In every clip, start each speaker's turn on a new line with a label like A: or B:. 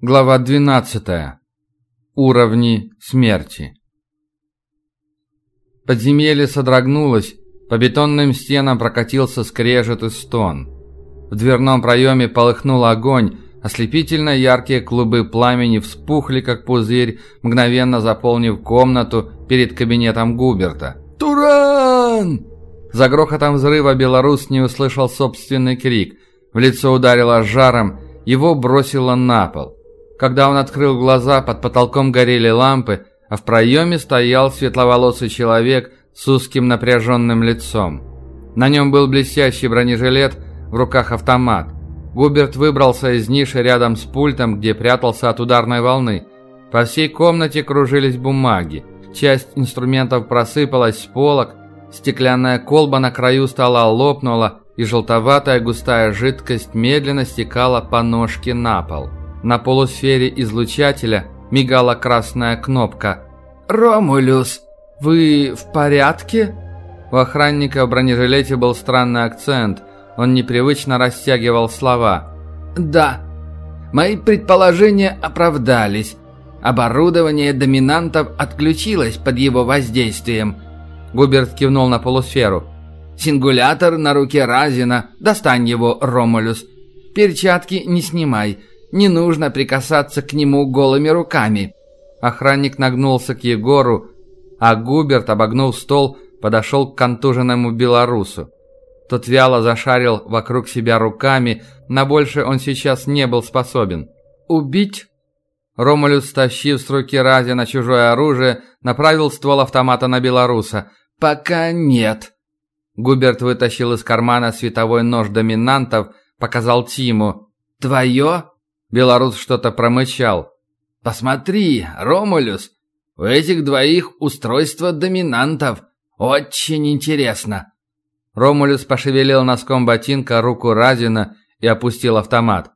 A: Глава 12. Уровни смерти. Подземелье содрогнулось, по бетонным стенам прокатился скрежет и стон. В дверном проеме полыхнул огонь, ослепительно яркие клубы пламени вспухли, как пузырь, мгновенно заполнив комнату перед кабинетом Губерта. «Туран!» За грохотом взрыва белорус не услышал собственный крик. В лицо ударило жаром, его бросило на пол. Когда он открыл глаза, под потолком горели лампы, а в проеме стоял светловолосый человек с узким напряженным лицом. На нем был блестящий бронежилет, в руках автомат. Губерт выбрался из ниши рядом с пультом, где прятался от ударной волны. По всей комнате кружились бумаги. Часть инструментов просыпалась с полок, стеклянная колба на краю стола лопнула, и желтоватая густая жидкость медленно стекала по ножке на пол. На полусфере излучателя мигала красная кнопка.
B: «Ромулюс, вы в порядке?»
A: У охранника в бронежилете был странный акцент. Он непривычно растягивал слова.
B: «Да, мои предположения оправдались. Оборудование доминантов отключилось под его воздействием».
A: Губерт кивнул на полусферу.
B: «Сингулятор на руке Разина. Достань его, Ромулюс. Перчатки не снимай. Не нужно прикасаться к нему голыми руками».
A: Охранник нагнулся к Егору, а Губерт, обогнув стол, подошел к контуженному белорусу. Тот вяло зашарил вокруг себя руками, на больше он сейчас не был способен. «Убить?» Ромулюс, стащив с руки Рази на чужое оружие, направил ствол автомата на белоруса.
B: «Пока нет».
A: Губерт вытащил из кармана световой нож доминантов, показал Тиму.
B: «Твое?»
A: Белорус что-то промычал.
B: «Посмотри, Ромулюс, у этих двоих устройство доминантов. Очень интересно».
A: Ромулюс пошевелил носком ботинка руку Разина и опустил автомат.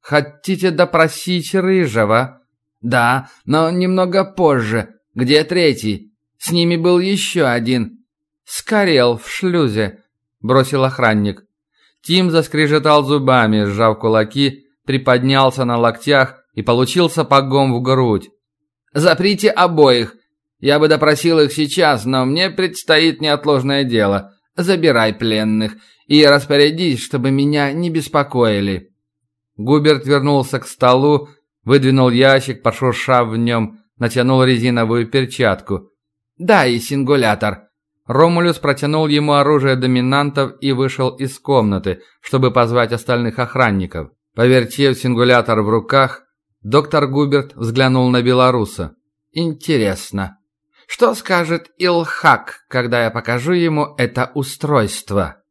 A: «Хотите допросить Рыжего?»
B: «Да, но немного позже. Где третий? С ними был еще один».
A: «Скорел в шлюзе», — бросил охранник. Тим заскрежетал зубами, сжав кулаки, приподнялся на локтях и получил сапогом в грудь.
B: «Заприте обоих. Я бы допросил их сейчас, но мне предстоит неотложное дело. Забирай пленных и распорядись, чтобы меня не беспокоили».
A: Губерт вернулся к столу, выдвинул ящик, пошуршав в нем, натянул резиновую перчатку.
B: «Да, и сингулятор».
A: Ромулюс протянул ему оружие доминантов и вышел из комнаты, чтобы позвать остальных охранников. Повертев сингулятор в руках, доктор Губерт взглянул на белоруса. «Интересно, что скажет Илхак, когда я покажу ему это устройство?»